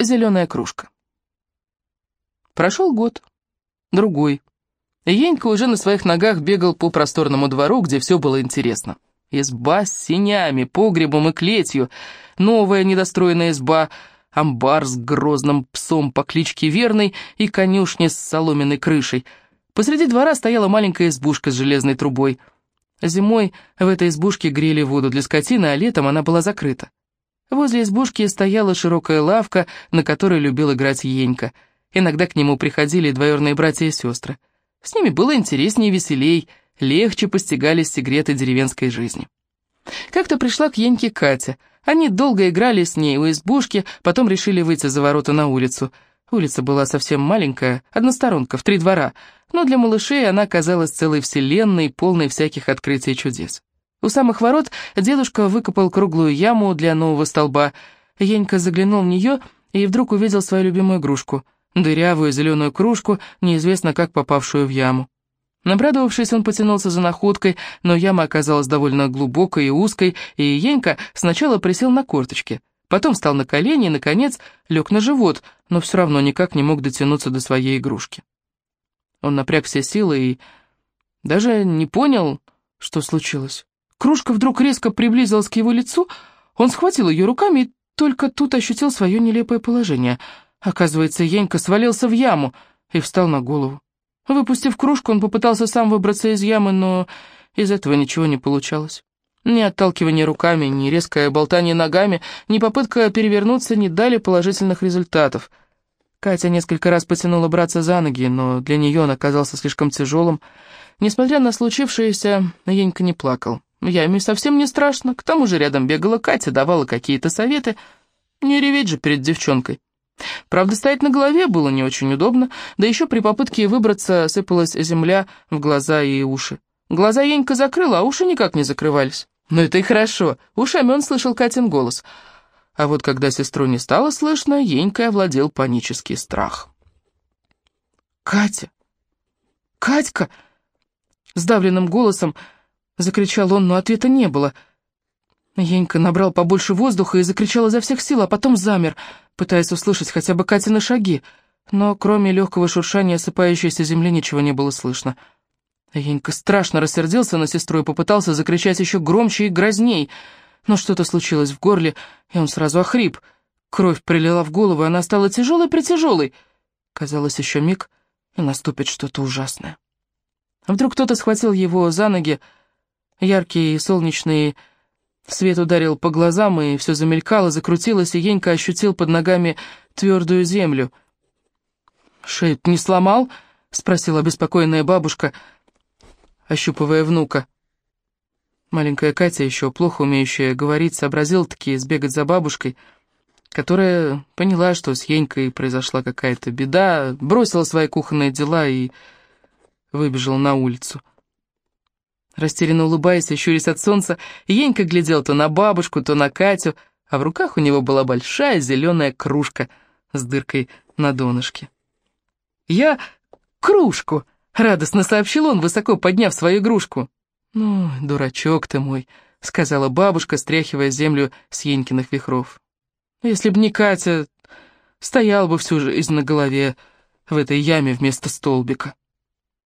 зеленая кружка. Прошел год, другой. И Енька уже на своих ногах бегал по просторному двору, где все было интересно. Изба с синями, погребом и клетью, новая недостроенная изба, амбар с грозным псом по кличке Верный и конюшня с соломенной крышей. Посреди двора стояла маленькая избушка с железной трубой. Зимой в этой избушке грели воду для скотины, а летом она была закрыта. Возле избушки стояла широкая лавка, на которой любил играть Енька. Иногда к нему приходили двоюродные братья и сестры. С ними было интереснее и веселей, легче постигались секреты деревенской жизни. Как-то пришла к Еньке Катя. Они долго играли с ней у избушки, потом решили выйти за ворота на улицу. Улица была совсем маленькая, односторонка, в три двора, но для малышей она казалась целой вселенной, полной всяких открытий и чудес. У самых ворот дедушка выкопал круглую яму для нового столба. Енька заглянул в нее и вдруг увидел свою любимую игрушку — дырявую зеленую кружку, неизвестно как попавшую в яму. Набрадовавшись, он потянулся за находкой, но яма оказалась довольно глубокой и узкой, и Енька сначала присел на корточки, потом встал на колени и, наконец, лег на живот, но все равно никак не мог дотянуться до своей игрушки. Он напряг все силы и даже не понял, что случилось. Кружка вдруг резко приблизилась к его лицу, он схватил ее руками и только тут ощутил свое нелепое положение. Оказывается, Енька свалился в яму и встал на голову. Выпустив кружку, он попытался сам выбраться из ямы, но из этого ничего не получалось. Ни отталкивание руками, ни резкое болтание ногами, ни попытка перевернуться не дали положительных результатов. Катя несколько раз потянула браться за ноги, но для нее он оказался слишком тяжелым. Несмотря на случившееся, Енька не плакал. Я ими совсем не страшно, к тому же рядом бегала Катя, давала какие-то советы. Не реветь же перед девчонкой. Правда, стоять на голове было не очень удобно, да еще при попытке выбраться сыпалась земля в глаза и уши. Глаза Енька закрыла, а уши никак не закрывались. Но это и хорошо, ушами он слышал Катин голос. А вот когда сестру не стало слышно, Енькой овладел панический страх. «Катя! Катька!» Сдавленным голосом Закричал он, но ответа не было. Енька набрал побольше воздуха и закричал изо всех сил, а потом замер, пытаясь услышать хотя бы Катины шаги. Но кроме легкого шуршания осыпающейся земли ничего не было слышно. Енька страшно рассердился на сестру и попытался закричать еще громче и грозней. Но что-то случилось в горле, и он сразу охрип. Кровь прилила в голову, и она стала тяжелой-притяжелой. Казалось, еще миг, и наступит что-то ужасное. Вдруг кто-то схватил его за ноги, Яркий солнечный свет ударил по глазам, и все замелькало, закрутилось, и Енька ощутил под ногами твердую землю. «Шею не сломал?» — спросила обеспокоенная бабушка, ощупывая внука. Маленькая Катя, еще плохо умеющая говорить, сообразила-таки сбегать за бабушкой, которая поняла, что с Енькой произошла какая-то беда, бросила свои кухонные дела и выбежала на улицу. Растерянно улыбаясь и щурясь от солнца, Енька глядел то на бабушку, то на Катю, а в руках у него была большая зеленая кружка с дыркой на донышке. «Я кружку!» — радостно сообщил он, высоко подняв свою игрушку. «Ну, дурачок ты мой», — сказала бабушка, стряхивая землю с Енькиных вихров. «Если б не Катя, стоял бы всю жизнь на голове в этой яме вместо столбика».